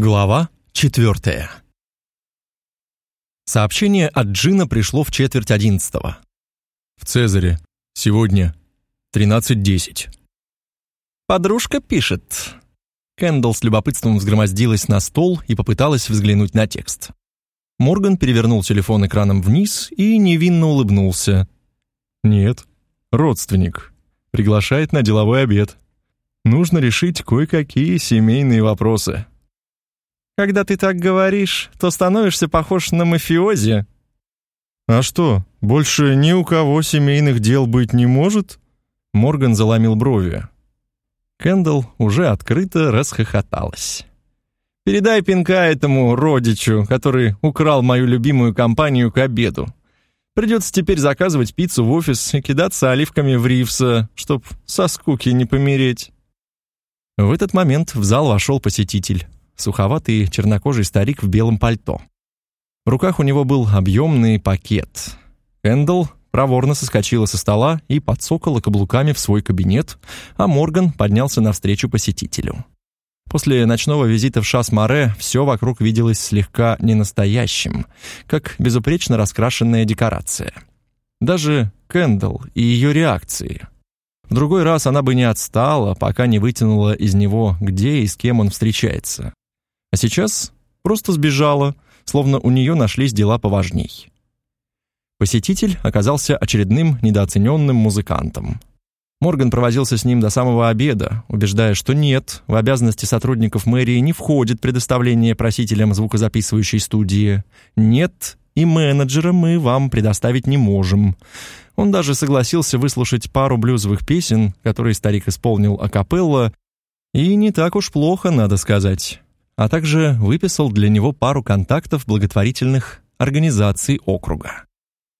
Глава четвертая. Сообщение от Джина пришло в четверть одиннадцатого. В Цезаре. Сегодня. 13.10. Подружка пишет. Кэндалл с любопытством взгромоздилась на стол и попыталась взглянуть на текст. Морган перевернул телефон экраном вниз и невинно улыбнулся. Нет, родственник. Приглашает на деловой обед. Нужно решить кое-какие семейные вопросы. Когда ты так говоришь, то становишься похож на мафиози. А что, больше ни у кого семейных дел быть не может? Морган заломил брови. Кендалл уже открыто расхохоталась. Передай пинка этому родичу, который украл мою любимую компанию к обеду. Придется теперь заказывать пиццу в офис и кидаться оливками в Ривса, чтоб со скуки не помереть. В этот момент в зал вошел посетитель, суховатый чернокожий старик в белом пальто. В руках у него был объемный пакет. Эндл проворно соскочила со стола и подсокала каблуками в свой кабинет, а Морган поднялся навстречу посетителю. После ночного визита в Шас-Маре все вокруг виделось слегка ненастоящим, как безупречно раскрашенная декорация. Даже Кэндалл и ее реакции. В другой раз она бы не отстала, пока не вытянула из него, где и с кем он встречается. А сейчас просто сбежала, словно у нее нашлись дела поважней. Посетитель оказался очередным недооцененным музыкантом. Морган провозился с ним до самого обеда, убеждая, что нет, в обязанности сотрудников мэрии не входит предоставление просителям звукозаписывающей студии. Нет, и менеджера мы вам предоставить не можем. Он даже согласился выслушать пару блюзовых песен, которые старик исполнил акапелла, и не так уж плохо, надо сказать. А также выписал для него пару контактов благотворительных организаций округа.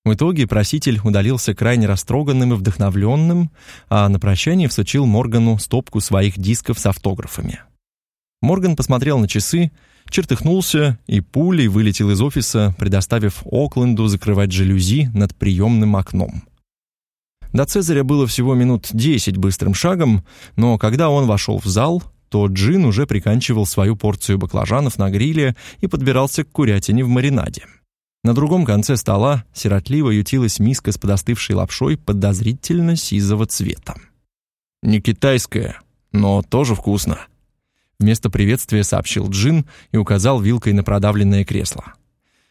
В итоге проситель удалился крайне растроганным и вдохновленным, а на прощание всучил Моргану стопку своих дисков с автографами. Морган посмотрел на часы, чертыхнулся и пулей вылетел из офиса, предоставив Окленду закрывать жалюзи над приемным окном. До Цезаря было всего минут десять быстрым шагом, но когда он вошел в зал, то Джин уже приканчивал свою порцию баклажанов на гриле и подбирался к курятине в маринаде. На другом конце стола сиротливо ютилась миска с подостывшей лапшой подозрительно сизого цвета. «Не китайская, но тоже вкусно», — вместо приветствия сообщил Джин и указал вилкой на продавленное кресло.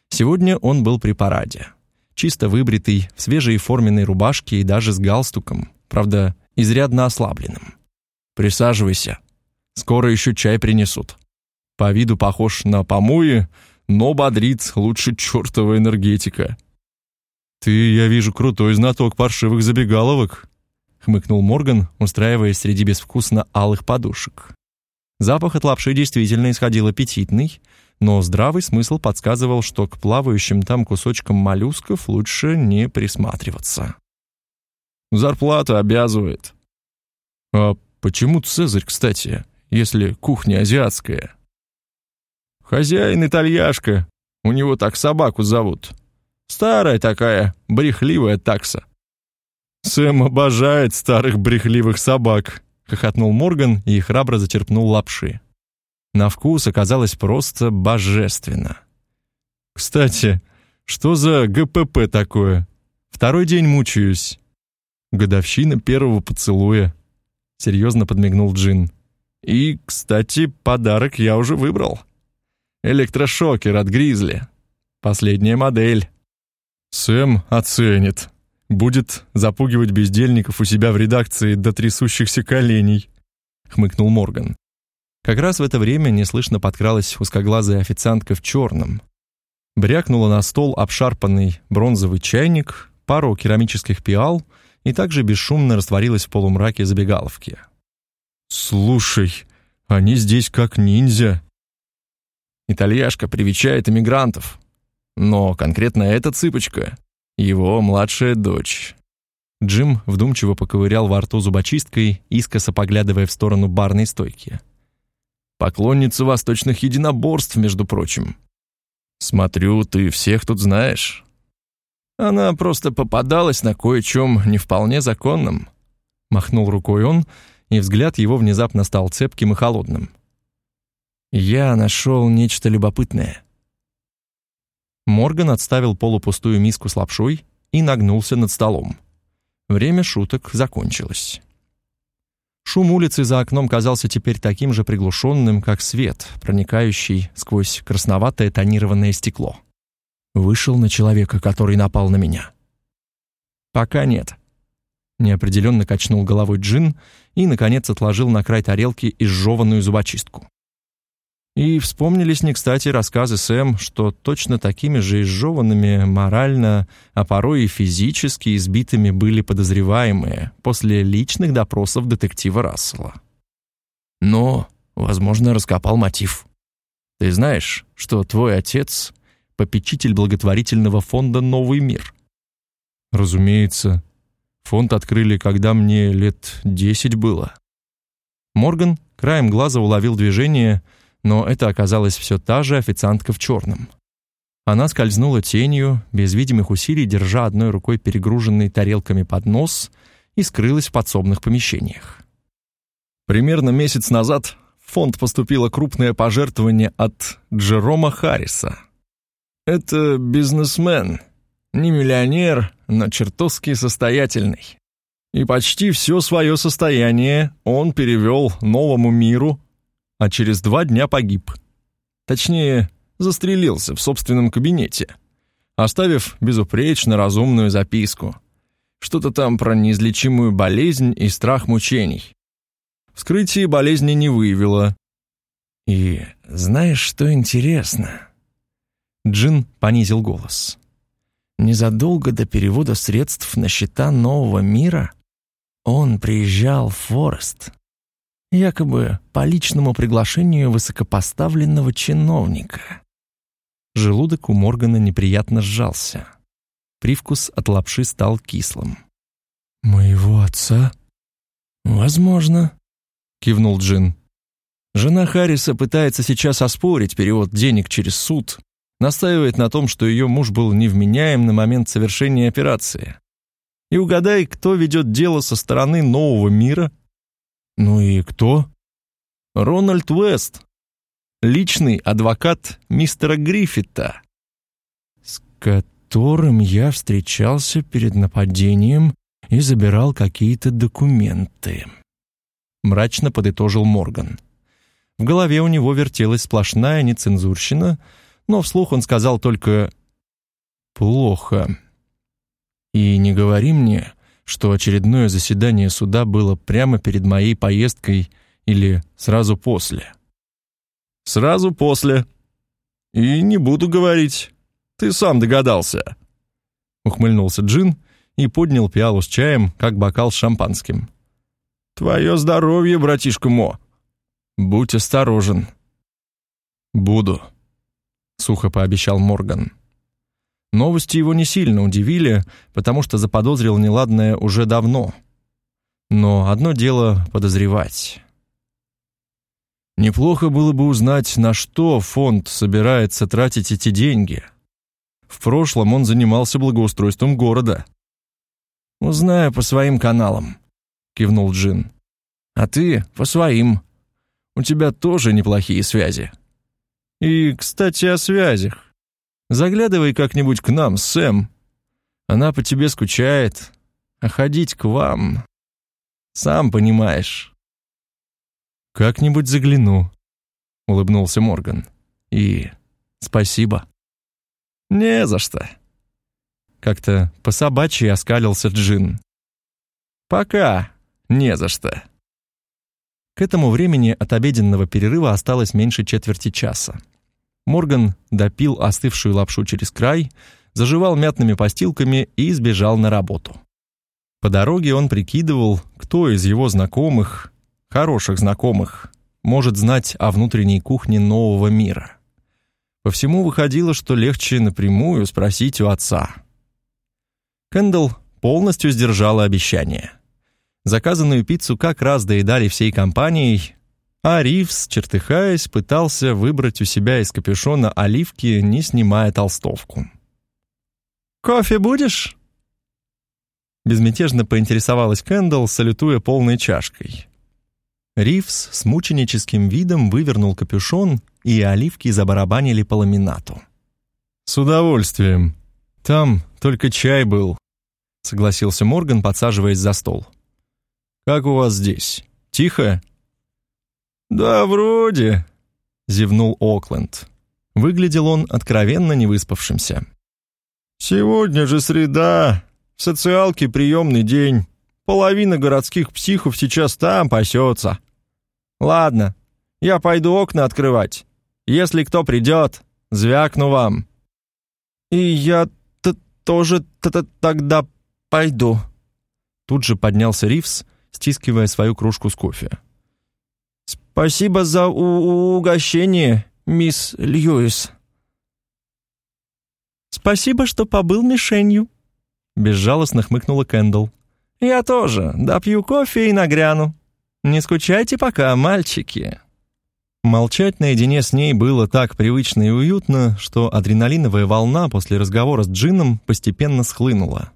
Сегодня он был при параде. Чисто выбритый, в свежей форменной рубашке и даже с галстуком, правда, изрядно ослабленным. «Присаживайся. Скоро еще чай принесут. По виду похож на помои, но бодрит лучше чертова энергетика. «Ты, я вижу, крутой знаток паршивых забегаловок», — хмыкнул Морган, устраиваясь среди безвкусно алых подушек. Запах от лапши действительно исходил аппетитный, но здравый смысл подсказывал, что к плавающим там кусочкам моллюсков лучше не присматриваться. «Зарплата обязывает». «А почему Цезарь, кстати, если кухня азиатская?» Хозяин итальяшка. У него так собаку зовут. Старая такая, брехливая такса. Сэм обожает старых брехливых собак, хохотнул Морган и храбро зачерпнул лапши. На вкус оказалось просто божественно. Кстати, что за ГПП такое? Второй день мучаюсь. Годовщина первого поцелуя. Серьезно подмигнул Джин. И, кстати, подарок я уже выбрал. Электрошокер от Гризли. Последняя модель. Сэм оценит. Будет запугивать бездельников у себя в редакции до трясущихся коленей, хмыкнул Морган. Как раз в это время неслышно подкралась узкоглазая официантка в черном. Брякнула на стол обшарпанный бронзовый чайник, пару керамических пиал и также бесшумно растворилась в полумраке забегаловки. «Слушай, они здесь как ниндзя», Итальяшка привечает иммигрантов. Но конкретно эта цыпочка — его младшая дочь. Джим вдумчиво поковырял во рту зубочисткой, искоса поглядывая в сторону барной стойки. «Поклонница восточных единоборств, между прочим. Смотрю, ты всех тут знаешь». Она просто попадалась на кое-чем не вполне законном. Махнул рукой он, и взгляд его внезапно стал цепким и холодным. Я нашел нечто любопытное. Морган отставил полупустую миску с лапшой и нагнулся над столом. Время шуток закончилось. Шум улицы за окном казался теперь таким же приглушенным, как свет, проникающий сквозь красноватое тонированное стекло. Вышел на человека, который напал на меня. Пока нет. Неопределенно качнул головой Джин и наконец отложил на край тарелки изжеванную зубочистку. И вспомнились не кстати рассказы Сэм, что точно такими же изжеванными морально, а порой и физически избитыми были подозреваемые после личных допросов детектива Рассела. Но, возможно, раскопал мотив. Ты знаешь, что твой отец — попечитель благотворительного фонда «Новый мир»? Разумеется. Фонд открыли, когда мне лет десять было. Морган краем глаза уловил движение — но это оказалась все та же официантка в черном. Она скользнула тенью, без видимых усилий держа одной рукой перегруженный тарелками поднос и скрылась в подсобных помещениях. Примерно месяц назад в фонд поступило крупное пожертвование от Джерома Харриса. Это бизнесмен, не миллионер, но чертовски состоятельный. И почти все свое состояние он перевел новому миру а через два дня погиб. Точнее, застрелился в собственном кабинете, оставив безупречно разумную записку. Что-то там про неизлечимую болезнь и страх мучений. Вскрытие болезни не выявило. И знаешь, что интересно? Джин понизил голос. Незадолго до перевода средств на счета нового мира он приезжал в Форест якобы по личному приглашению высокопоставленного чиновника. Желудок у Моргана неприятно сжался. Привкус от лапши стал кислым. «Моего отца?» «Возможно», — кивнул Джин. Жена Харриса пытается сейчас оспорить перевод денег через суд, настаивает на том, что ее муж был невменяем на момент совершения операции. И угадай, кто ведет дело со стороны нового мира «Ну и кто?» «Рональд Уэст, личный адвокат мистера Гриффита, с которым я встречался перед нападением и забирал какие-то документы», — мрачно подытожил Морган. В голове у него вертелась сплошная нецензурщина, но вслух он сказал только «плохо». «И не говори мне, что очередное заседание суда было прямо перед моей поездкой или сразу после. Сразу после. И не буду говорить. Ты сам догадался. Ухмыльнулся Джин и поднял пиалу с чаем, как бокал с шампанским. Твое здоровье, братишка Мо. Будь осторожен. Буду, сухо пообещал Морган. Новости его не сильно удивили, потому что заподозрил неладное уже давно. Но одно дело подозревать. Неплохо было бы узнать, на что фонд собирается тратить эти деньги. В прошлом он занимался благоустройством города. «Узнаю по своим каналам», — кивнул Джин. «А ты по своим. У тебя тоже неплохие связи». «И, кстати, о связях. Заглядывай как-нибудь к нам, Сэм. Она по тебе скучает, а ходить к вам... Сам понимаешь». «Как-нибудь загляну», — улыбнулся Морган. «И спасибо». «Не за что». Как-то по-собачьи оскалился Джин. «Пока не за что». К этому времени от обеденного перерыва осталось меньше четверти часа. Морган допил остывшую лапшу через край, заживал мятными постилками и сбежал на работу. По дороге он прикидывал, кто из его знакомых, хороших знакомых, может знать о внутренней кухне нового мира. По всему выходило, что легче напрямую спросить у отца. Кэндалл полностью сдержала обещание. Заказанную пиццу как раз доедали всей компанией, а Ривз, чертыхаясь, пытался выбрать у себя из капюшона оливки, не снимая толстовку. «Кофе будешь?» Безмятежно поинтересовалась Кэндалл, салютуя полной чашкой. Ривс с мученическим видом вывернул капюшон, и оливки забарабанили по ламинату. «С удовольствием. Там только чай был», — согласился Морган, подсаживаясь за стол. «Как у вас здесь? Тихо?» «Да, вроде», — зевнул Окленд. Выглядел он откровенно невыспавшимся. «Сегодня же среда, в социалке приемный день. Половина городских психов сейчас там пасется. Ладно, я пойду окна открывать. Если кто придет, звякну вам. И я -то тоже т -т тогда пойду. Тут же поднялся Ривс, стискивая свою кружку с кофе. Спасибо за угощение, мисс Льюис. Спасибо, что побыл мишенью, безжалостно хмыкнула Кендall. Я тоже допью кофе и нагряну. Не скучайте пока, мальчики. Молчать наедине с ней было так привычно и уютно, что адреналиновая волна после разговора с Джином постепенно схлынула.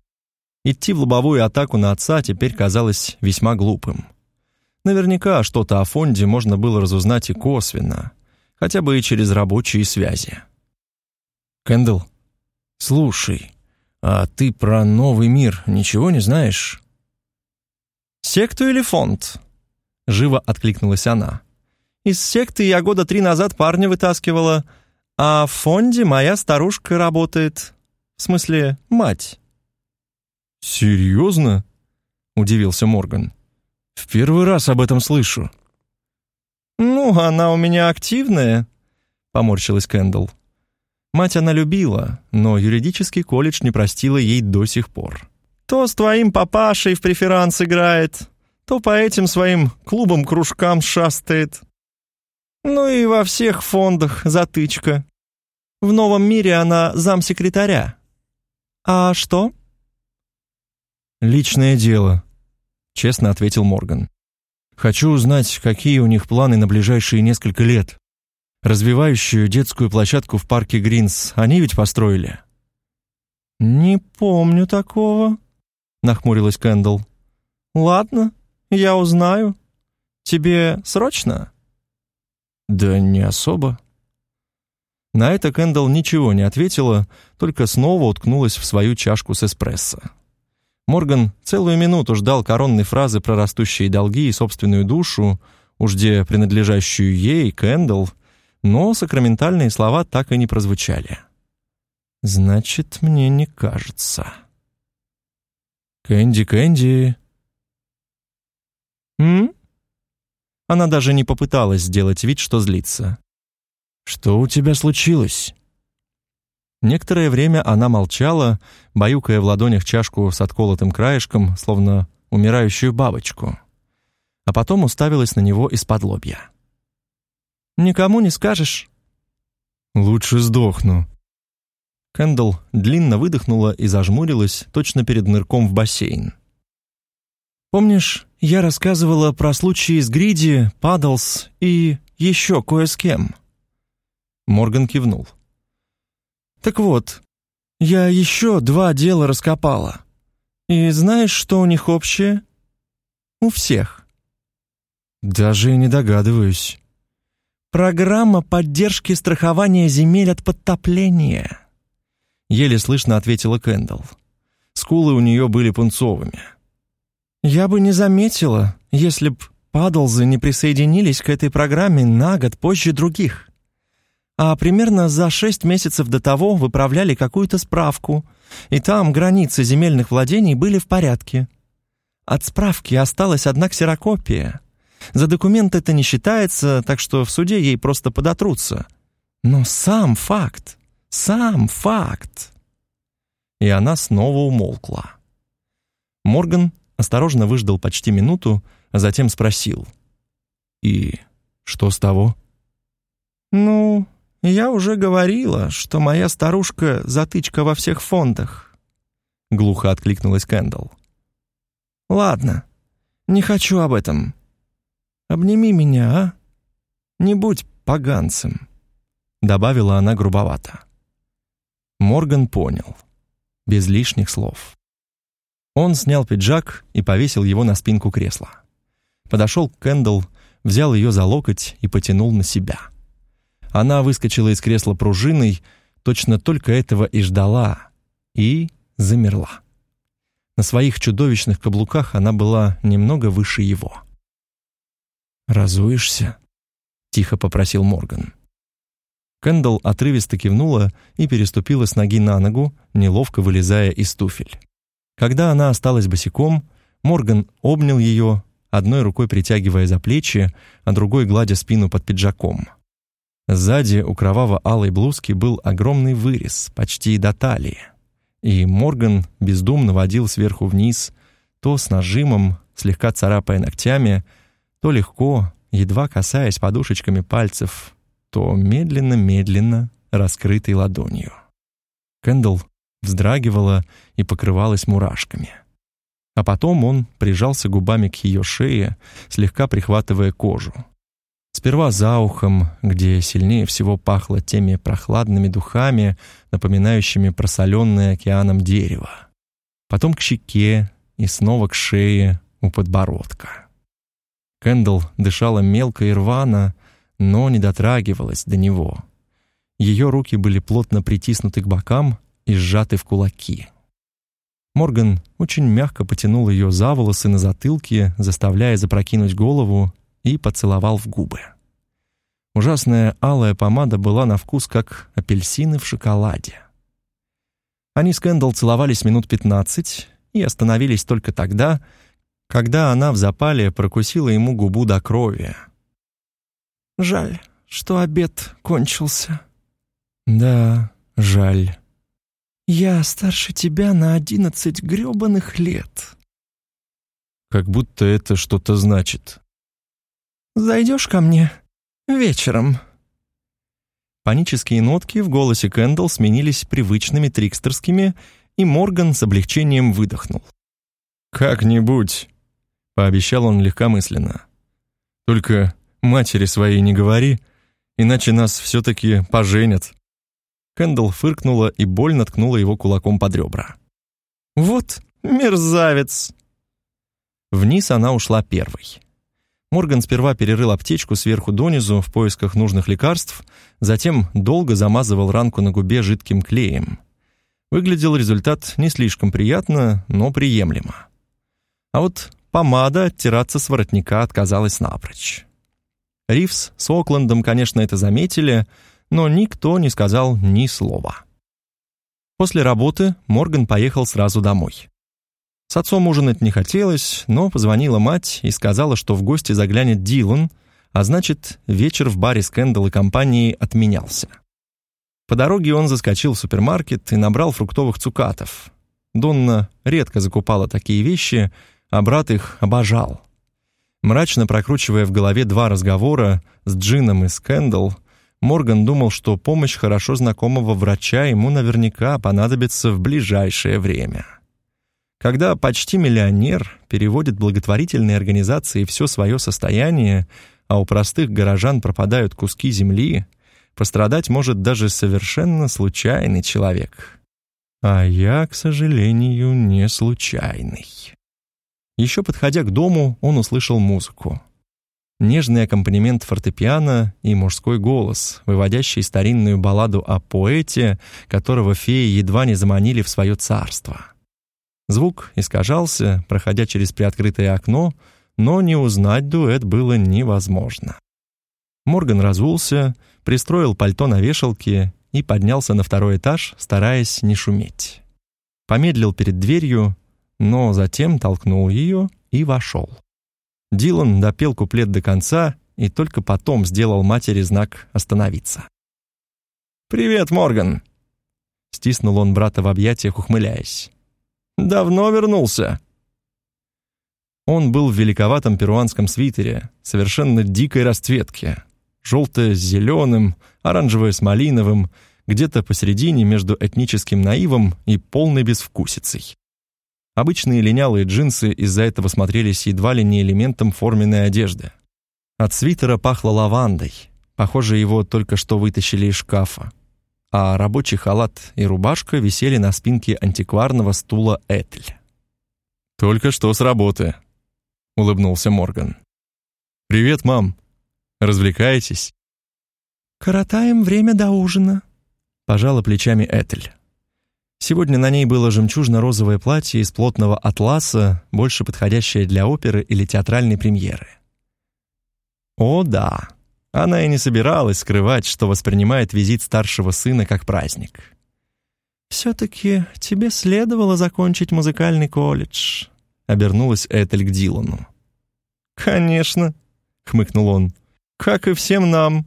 Идти в лобовую атаку на отца теперь казалось весьма глупым. Наверняка что-то о фонде можно было разузнать и косвенно, хотя бы и через рабочие связи. Кендall, слушай, а ты про новый мир ничего не знаешь? Секту или фонд? Живо откликнулась она. Из секты я года три назад парня вытаскивала, а в фонде моя старушка работает. В смысле, мать. Серьезно? Удивился Морган. В первый раз об этом слышу. Ну, она у меня активная, поморщилась Кендall. Мать она любила, но юридический колледж не простила ей до сих пор. То с твоим папашей в преферанс играет, то по этим своим клубам-кружкам шастает. Ну и во всех фондах затычка. В новом мире она замсекретаря. А что? Личное дело, честно ответил Морган. Хочу узнать, какие у них планы на ближайшие несколько лет. Развивающую детскую площадку в парке Гринс они ведь построили. Не помню такого, нахмурилась Кендall. Ладно, я узнаю. Тебе срочно? Да не особо. На это Кендall ничего не ответила, только снова уткнулась в свою чашку с эспрессо. Морган целую минуту ждал коронной фразы про растущие долги и собственную душу, уж где принадлежащую ей, Кендall, но сакраментальные слова так и не прозвучали. Значит, мне не кажется. Кэнди, Кэнди, «М?» Она даже не попыталась сделать вид, что злится. «Что у тебя случилось?» Некоторое время она молчала, баюкая в ладонях чашку с отколотым краешком, словно умирающую бабочку. А потом уставилась на него из-под лобья. «Никому не скажешь?» «Лучше сдохну». Кэндалл длинно выдохнула и зажмурилась точно перед нырком в бассейн. Помнишь, я рассказывала про случаи с Гриди, Падлс и еще кое с кем?» Морган кивнул. «Так вот, я еще два дела раскопала. И знаешь, что у них общее? У всех». «Даже не догадываюсь». «Программа поддержки страхования земель от подтопления», — еле слышно ответила Кэндалл. Скулы у нее были пунцовыми. Я бы не заметила, если б Падлзы не присоединились к этой программе на год позже других. А примерно за шесть месяцев до того выправляли какую-то справку, и там границы земельных владений были в порядке. От справки осталась одна ксерокопия. За документ это не считается, так что в суде ей просто подотрутся. Но сам факт, сам факт. И она снова умолкла. Морган осторожно выждал почти минуту, а затем спросил. «И что с того?» «Ну, я уже говорила, что моя старушка затычка во всех фондах», — глухо откликнулась Кэндалл. «Ладно, не хочу об этом. Обними меня, а? Не будь поганцем», — добавила она грубовато. Морган понял, без лишних слов. Он снял пиджак и повесил его на спинку кресла. Подошел к Кэндалл, взял ее за локоть и потянул на себя. Она выскочила из кресла пружиной, точно только этого и ждала, и замерла. На своих чудовищных каблуках она была немного выше его. «Разуешься?» — тихо попросил Морган. Кэндалл отрывисто кивнула и переступила с ноги на ногу, неловко вылезая из туфель. Когда она осталась босиком, Морган обнял ее, одной рукой притягивая за плечи, а другой гладя спину под пиджаком. Сзади у кроваво-алой блузки был огромный вырез, почти до талии. И Морган бездумно водил сверху вниз, то с нажимом, слегка царапая ногтями, то легко, едва касаясь подушечками пальцев, то медленно-медленно раскрытой ладонью. Кэндалл вздрагивала и покрывалась мурашками. А потом он прижался губами к ее шее, слегка прихватывая кожу. Сперва за ухом, где сильнее всего пахло теми прохладными духами, напоминающими просоленное океаном дерево. Потом к щеке и снова к шее у подбородка. Кэндалл дышала мелко и рвано, но не дотрагивалась до него. Ее руки были плотно притиснуты к бокам и сжаты в кулаки. Морган очень мягко потянул ее за волосы на затылке, заставляя запрокинуть голову, и поцеловал в губы. Ужасная алая помада была на вкус как апельсины в шоколаде. Они с Кэндалл целовались минут пятнадцать и остановились только тогда, когда она в запале прокусила ему губу до крови. «Жаль, что обед кончился». «Да, жаль». «Я старше тебя на одиннадцать грёбаных лет». «Как будто это что-то значит». «Зайдешь ко мне вечером?» Панические нотки в голосе Кэндалл сменились привычными трикстерскими, и Морган с облегчением выдохнул. «Как-нибудь», — пообещал он легкомысленно. «Только матери своей не говори, иначе нас все-таки поженят». Кэндалл фыркнула и больно ткнула его кулаком под ребра. «Вот мерзавец!» Вниз она ушла первой. Морган сперва перерыл аптечку сверху донизу в поисках нужных лекарств, затем долго замазывал ранку на губе жидким клеем. Выглядел результат не слишком приятно, но приемлемо. А вот помада оттираться с воротника отказалась напрочь. Ривс с Оклендом, конечно, это заметили, но никто не сказал ни слова. После работы Морган поехал сразу домой. С отцом ужинать не хотелось, но позвонила мать и сказала, что в гости заглянет Дилан, а значит, вечер в баре Скэндалл и компании отменялся. По дороге он заскочил в супермаркет и набрал фруктовых цукатов. Донна редко закупала такие вещи, а брат их обожал. Мрачно прокручивая в голове два разговора с Джином и Скэндалл, Морган думал, что помощь хорошо знакомого врача ему наверняка понадобится в ближайшее время. Когда почти миллионер переводит благотворительные организации все свое состояние, а у простых горожан пропадают куски земли, пострадать может даже совершенно случайный человек. А я, к сожалению, не случайный. Еще подходя к дому, он услышал музыку. Нежный аккомпанемент фортепиано и мужской голос, выводящий старинную балладу о поэте, которого феи едва не заманили в свое царство. Звук искажался, проходя через приоткрытое окно, но не узнать дуэт было невозможно. Морган разулся, пристроил пальто на вешалке и поднялся на второй этаж, стараясь не шуметь. Помедлил перед дверью, но затем толкнул ее и вошел. Дилан допел куплет до конца и только потом сделал матери знак остановиться. «Привет, Морган!» Стиснул он брата в объятиях, ухмыляясь. Давно вернулся?» Он был в великоватом перуанском свитере, совершенно дикой расцветки. Желтое с зеленым, оранжевое с малиновым, где-то посередине между этническим наивом и полной безвкусицей. Обычные линялые джинсы из-за этого смотрелись едва ли не элементом форменной одежды. От свитера пахло лавандой. Похоже, его только что вытащили из шкафа а рабочий халат и рубашка висели на спинке антикварного стула Этель. «Только что с работы», — улыбнулся Морган. «Привет, мам». Развлекаетесь?» «Коротаем время до ужина», — пожала плечами Этель. Сегодня на ней было жемчужно-розовое платье из плотного атласа, больше подходящее для оперы или театральной премьеры. О да, она и не собиралась скрывать, что воспринимает визит старшего сына как праздник. «Все-таки тебе следовало закончить музыкальный колледж», — обернулась Этель к Дилану. «Конечно», — хмыкнул он, — «как и всем нам,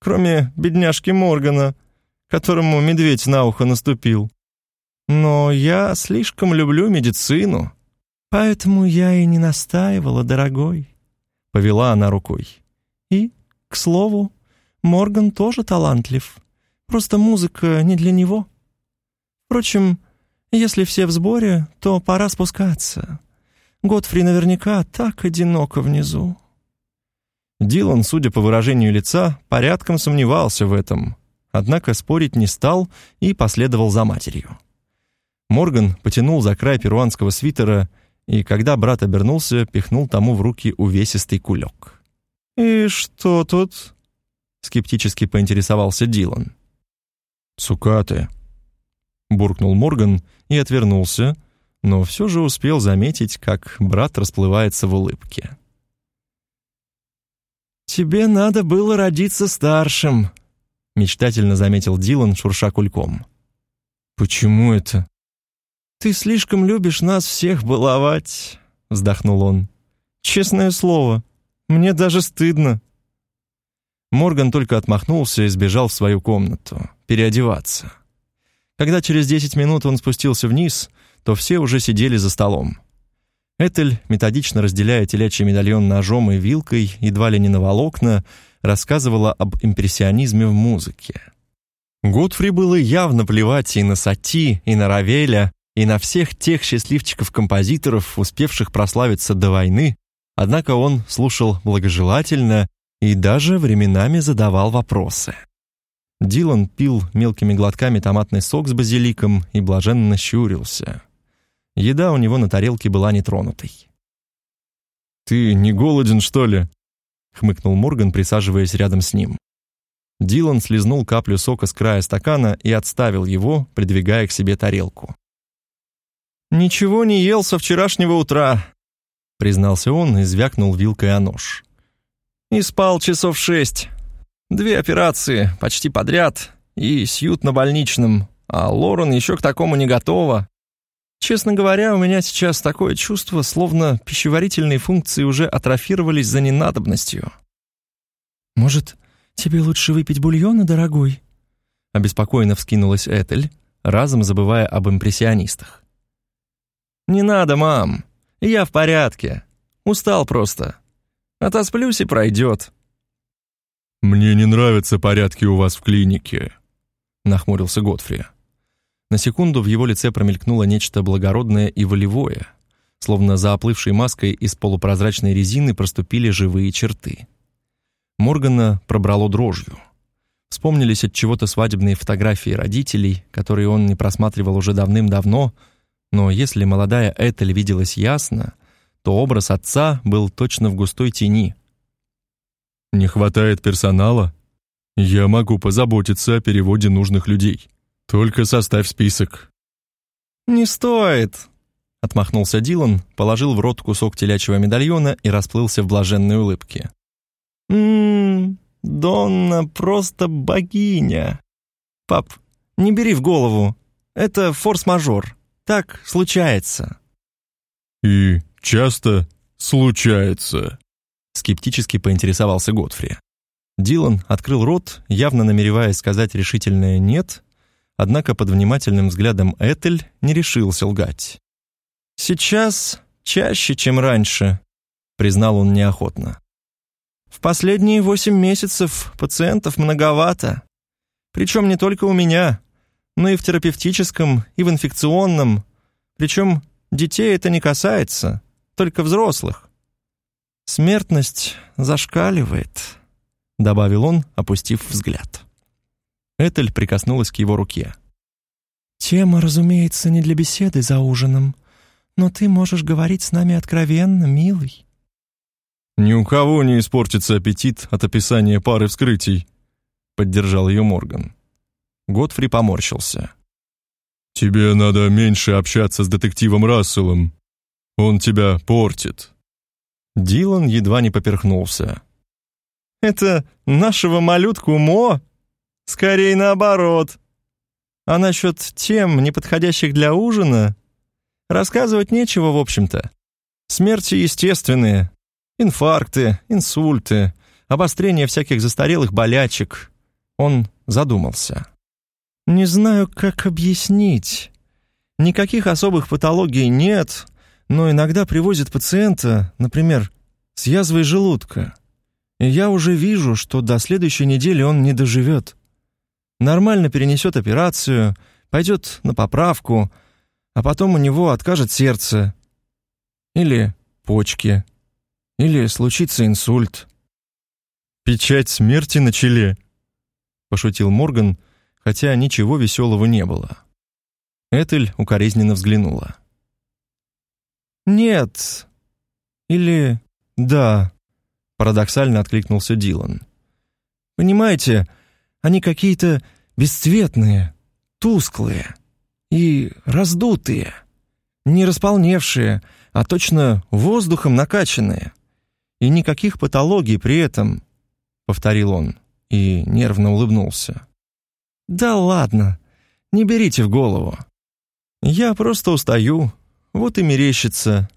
кроме бедняжки Моргана, которому медведь на ухо наступил. Но я слишком люблю медицину». «Поэтому я и не настаивала, дорогой», — повела она рукой. «И, к слову, Морган тоже талантлив. Просто музыка не для него. Впрочем, если все в сборе, то пора спускаться. Годфри наверняка так одиноко внизу». Дилан, судя по выражению лица, порядком сомневался в этом, однако спорить не стал и последовал за матерью. Морган потянул за край перуанского свитера и, когда брат обернулся, пихнул тому в руки увесистый кулек. «И что тут?» — скептически поинтересовался Дилан. «Цукаты», — буркнул Морган и отвернулся, но все же успел заметить, как брат расплывается в улыбке. «Тебе надо было родиться старшим», — мечтательно заметил Дилан, шурша кульком. «Почему это?» «Ты слишком любишь нас всех баловать», — вздохнул он. «Честное слово, мне даже стыдно». Морган только отмахнулся и сбежал в свою комнату, переодеваться. Когда через десять минут он спустился вниз, то все уже сидели за столом. Этель, методично разделяя телячий медальон ножом и вилкой, едва ли не на волокна, рассказывала об импрессионизме в музыке. Годфри было явно плевать и на Сати, и на Равеля, и на всех тех счастливчиков-композиторов, успевших прославиться до войны, однако он слушал благожелательно и даже временами задавал вопросы. Дилан пил мелкими глотками томатный сок с базиликом и блаженно щурился. Еда у него на тарелке была нетронутой. «Ты не голоден, что ли?» — хмыкнул Морган, присаживаясь рядом с ним. Дилан слезнул каплю сока с края стакана и отставил его, придвигая к себе тарелку. «Ничего не ел со вчерашнего утра», — признался он и звякнул вилкой о нож. «И спал часов шесть. Две операции, почти подряд, и сьют на больничном, а Лорен еще к такому не готова. Честно говоря, у меня сейчас такое чувство, словно пищеварительные функции уже атрофировались за ненадобностью». «Может, тебе лучше выпить бульона, дорогой?» Обеспокоенно вскинулась Этель, разом забывая об импрессионистах. «Не надо, мам. Я в порядке. Устал просто. Отосплюсь и пройдет». «Мне не нравятся порядки у вас в клинике», — нахмурился Готфри. На секунду в его лице промелькнуло нечто благородное и волевое, словно за оплывшей маской из полупрозрачной резины проступили живые черты. Моргана пробрало дрожью. Вспомнились от чего-то свадебные фотографии родителей, которые он не просматривал уже давным-давно, но если молодая Этель виделась ясно, то образ отца был точно в густой тени. «Не хватает персонала? Я могу позаботиться о переводе нужных людей. Только составь список». «Не стоит», — отмахнулся Дилан, положил в рот кусок телячьего медальона и расплылся в блаженной улыбке. «Ммм, Донна просто богиня. Пап, не бери в голову, это форс-мажор». Так случается». «И часто случается?» Скептически поинтересовался Готфри. Дилан открыл рот, явно намереваясь сказать решительное «нет», однако под внимательным взглядом Этель не решился лгать. «Сейчас чаще, чем раньше», — признал он неохотно. «В последние восемь месяцев пациентов многовато. Причем не только у меня но и в терапевтическом, и в инфекционном. Причем детей это не касается, только взрослых. Смертность зашкаливает, добавил он, опустив взгляд. Этель прикоснулась к его руке. Тема, разумеется, не для беседы за ужином, но ты можешь говорить с нами откровенно, милый. «Ни у кого не испортится аппетит от описания пары вскрытий», — поддержал ее Морган. Готфри поморщился. «Тебе надо меньше общаться с детективом Расселом. Он тебя портит». Дилан едва не поперхнулся. «Это нашего малютку Мо? Скорее наоборот. А насчет тем, неподходящих для ужина, рассказывать нечего, в общем-то. Смерти естественные. Инфаркты, инсульты, обострение всяких застарелых болячек». Он задумался. Не знаю, как объяснить. Никаких особых патологий нет, но иногда привозят пациента, например, с язвой желудка. И я уже вижу, что до следующей недели он не доживет. Нормально перенесет операцию, пойдет на поправку, а потом у него откажет сердце. Или почки. Или случится инсульт. «Печать смерти на челе», — пошутил Морган, хотя ничего веселого не было. Этель укоризненно взглянула. «Нет. Или да», — парадоксально откликнулся Дилан. «Понимаете, они какие-то бесцветные, тусклые и раздутые, не располневшие, а точно воздухом накачанные. И никаких патологий при этом», — повторил он и нервно улыбнулся. «Да ладно, не берите в голову. Я просто устаю, вот и мерещится.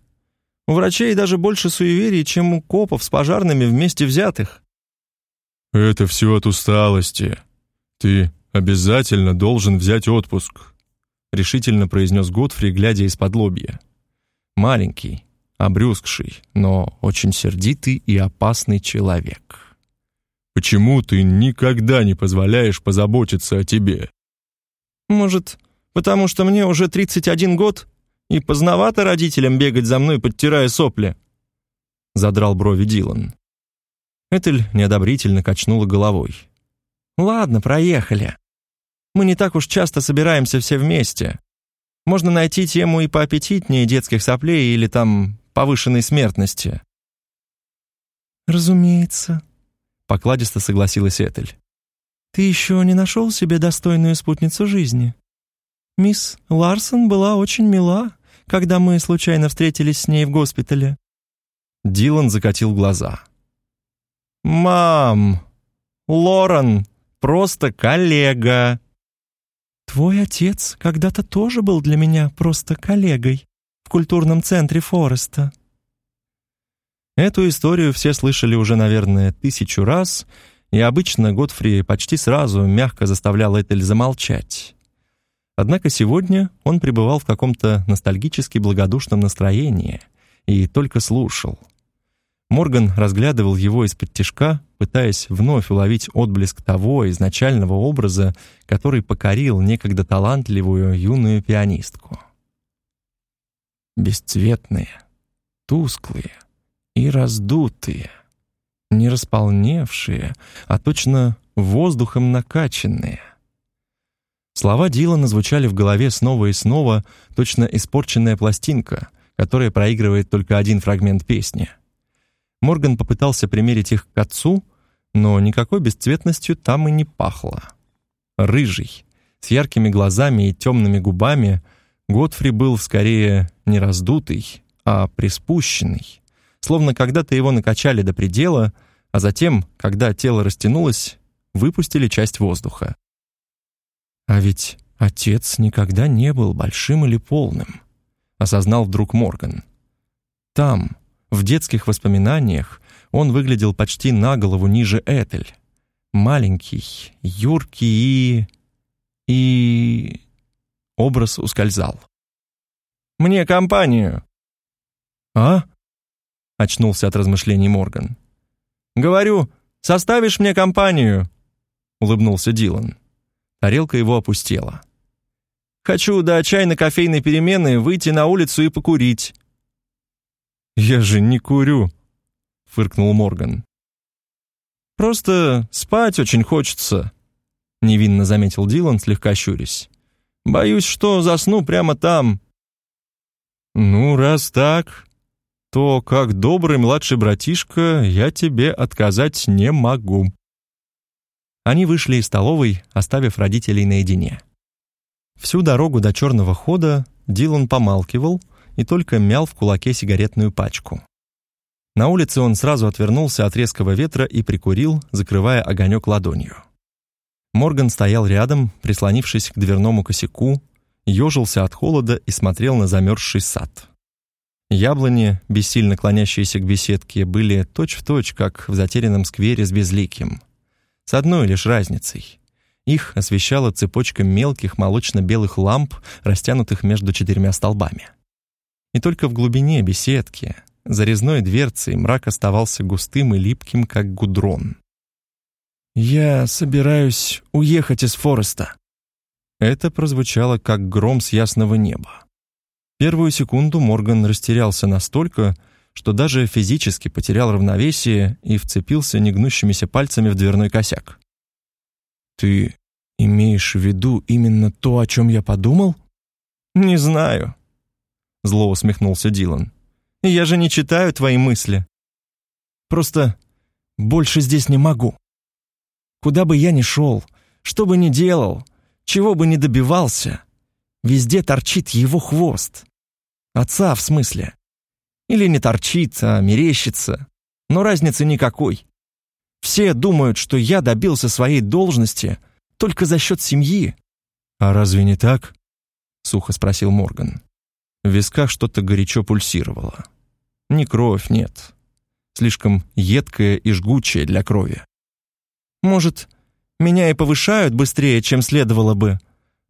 У врачей даже больше суеверий, чем у копов с пожарными вместе взятых». «Это все от усталости. Ты обязательно должен взять отпуск», — решительно произнес Готфри, глядя из-под лобья. Маленький, обрюзгший, но очень сердитый и опасный человек. Почему ты никогда не позволяешь позаботиться о тебе? Может, потому что мне уже 31 год и поздновато родителям бегать за мной, подтирая сопли? Задрал брови Дилан. Этель неодобрительно качнула головой. Ладно, проехали. Мы не так уж часто собираемся все вместе. Можно найти тему и поаппетитнее детских соплей или там повышенной смертности. Разумеется, покладисто согласилась Этель. «Ты еще не нашел себе достойную спутницу жизни? Мисс Ларсон была очень мила, когда мы случайно встретились с ней в госпитале». Дилан закатил глаза. «Мам, Лорен просто коллега». «Твой отец когда-то тоже был для меня просто коллегой в культурном центре Фореста», Эту историю все слышали уже, наверное, тысячу раз, и обычно Годфри почти сразу мягко заставлял Этель замолчать. Однако сегодня он пребывал в каком-то ностальгически благодушном настроении и только слушал. Морган разглядывал его из-под тишка, пытаясь вновь уловить отблеск того изначального образа, который покорил некогда талантливую юную пианистку. Бесцветные, тусклые — и раздутые, не располневшие, а точно воздухом накачанные. Слова Дилана звучали в голове снова и снова, точно испорченная пластинка, которая проигрывает только один фрагмент песни. Морган попытался примерить их к отцу, но никакой бесцветностью там и не пахло. Рыжий, с яркими глазами и темными губами, Готфри был скорее не раздутый, а приспущенный, словно когда-то его накачали до предела, а затем, когда тело растянулось, выпустили часть воздуха. А ведь отец никогда не был большим или полным, осознал вдруг Морган. Там, в детских воспоминаниях, он выглядел почти на голову ниже Этель. Маленький, юркий и... и... Образ ускользал. «Мне компанию!» «А?» Очнулся от размышлений Морган. Говорю, составишь мне компанию, улыбнулся Дилан. Тарелка его опустела. Хочу до чайно-кофейной перемены выйти на улицу и покурить. Я же не курю, фыркнул Морган. Просто спать очень хочется, невинно заметил Дилан, слегка щурясь. Боюсь, что засну прямо там. Ну, раз так, то, как добрый младший братишка, я тебе отказать не могу». Они вышли из столовой, оставив родителей наедине. Всю дорогу до черного хода Дилан помалкивал и только мял в кулаке сигаретную пачку. На улице он сразу отвернулся от резкого ветра и прикурил, закрывая огонек ладонью. Морган стоял рядом, прислонившись к дверному косяку, ежился от холода и смотрел на замерзший сад. Яблони, бессильно клонящиеся к беседке, были точь-в-точь, точь, как в затерянном сквере с безликим. С одной лишь разницей. Их освещала цепочка мелких молочно-белых ламп, растянутых между четырьмя столбами. И только в глубине беседки, за резной дверцей, мрак оставался густым и липким, как гудрон. «Я собираюсь уехать из Фореста». Это прозвучало, как гром с ясного неба. Первую секунду Морган растерялся настолько, что даже физически потерял равновесие и вцепился негнущимися пальцами в дверной косяк. «Ты имеешь в виду именно то, о чем я подумал?» «Не знаю», — зло усмехнулся Дилан. «Я же не читаю твои мысли. Просто больше здесь не могу. Куда бы я ни шел, что бы ни делал, чего бы ни добивался, везде торчит его хвост. Отца, в смысле. Или не торчит, а мерещится. Но разницы никакой. Все думают, что я добился своей должности только за счет семьи. «А разве не так?» — сухо спросил Морган. В висках что-то горячо пульсировало. Не кровь, нет. Слишком едкая и жгучая для крови. Может, меня и повышают быстрее, чем следовало бы.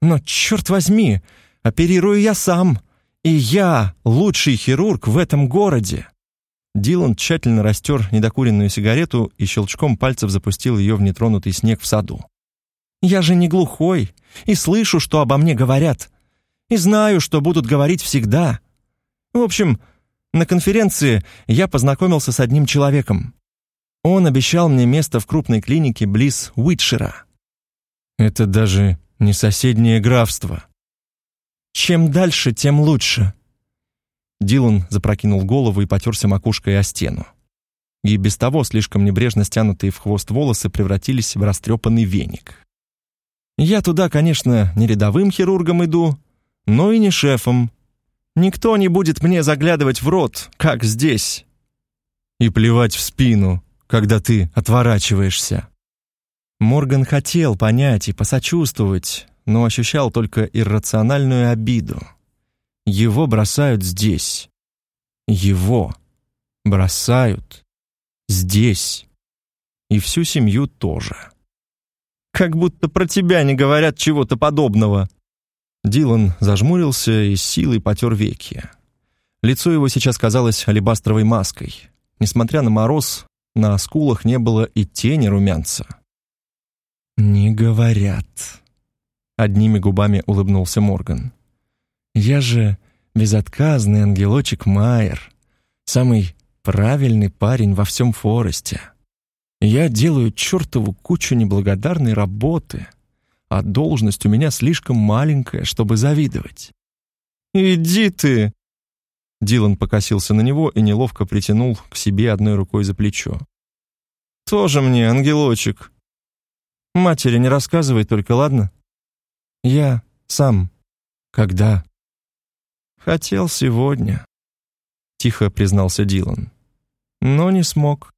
Но, черт возьми, оперирую я сам. И я лучший хирург в этом городе. Дилан тщательно растер недокуренную сигарету и щелчком пальцев запустил ее в нетронутый снег в саду. «Я же не глухой и слышу, что обо мне говорят. И знаю, что будут говорить всегда. В общем, на конференции я познакомился с одним человеком. Он обещал мне место в крупной клинике близ Уитшира. Это даже не соседнее графство. Чем дальше, тем лучше. Дилан запрокинул голову и потерся макушкой о стену. И без того слишком небрежно стянутые в хвост волосы превратились в растрепанный веник. Я туда, конечно, не рядовым хирургом иду, но и не шефом. Никто не будет мне заглядывать в рот, как здесь. И плевать в спину, когда ты отворачиваешься. Морган хотел понять и посочувствовать, но ощущал только иррациональную обиду. Его бросают здесь. Его бросают здесь. И всю семью тоже. Как будто про тебя не говорят чего-то подобного. Дилан зажмурился и с силой потер веки. Лицо его сейчас казалось алебастровой маской. Несмотря на мороз, на скулах не было и тени румянца. «Не говорят», — одними губами улыбнулся Морган. «Я же безотказный ангелочек Майер, самый правильный парень во всем Форесте. Я делаю чертову кучу неблагодарной работы, а должность у меня слишком маленькая, чтобы завидовать». «Иди ты!» Дилан покосился на него и неловко притянул к себе одной рукой за плечо. «Тоже мне, ангелочек!» «Матери не рассказывай только, ладно?» «Я сам. Когда?» «Хотел сегодня», — тихо признался Дилан. «Но не смог.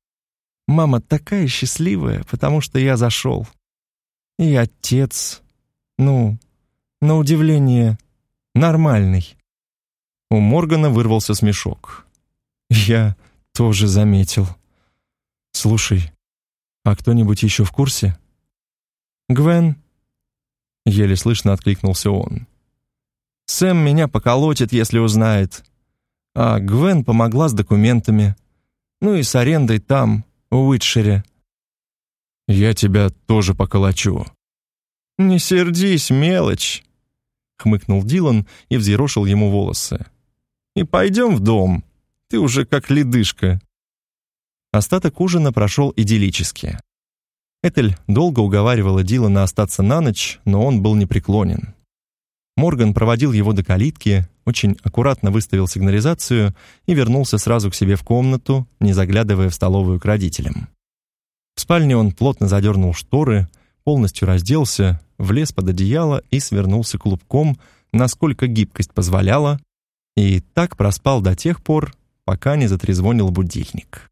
Мама такая счастливая, потому что я зашел. И отец, ну, на удивление, нормальный». У Моргана вырвался смешок. «Я тоже заметил. Слушай, а кто-нибудь еще в курсе?» «Гвен?» Еле слышно откликнулся он. «Сэм меня поколотит, если узнает. А Гвен помогла с документами. Ну и с арендой там, в Уитшире». «Я тебя тоже поколочу». «Не сердись, мелочь», — хмыкнул Дилан и взъерошил ему волосы. «И пойдем в дом. Ты уже как ледышка». Остаток ужина прошел идиллически. Этель долго уговаривала Дилана остаться на ночь, но он был непреклонен. Морган проводил его до калитки, очень аккуратно выставил сигнализацию и вернулся сразу к себе в комнату, не заглядывая в столовую к родителям. В спальне он плотно задернул шторы, полностью разделся, влез под одеяло и свернулся клубком, насколько гибкость позволяла, и так проспал до тех пор, пока не затрезвонил будильник.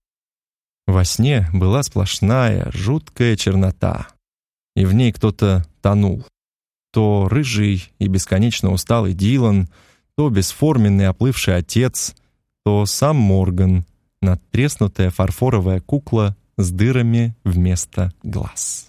Во сне была сплошная, жуткая чернота, и в ней кто-то тонул. То рыжий и бесконечно усталый Дилан, то бесформенный оплывший отец, то сам Морган, надтреснутая фарфоровая кукла с дырами вместо глаз.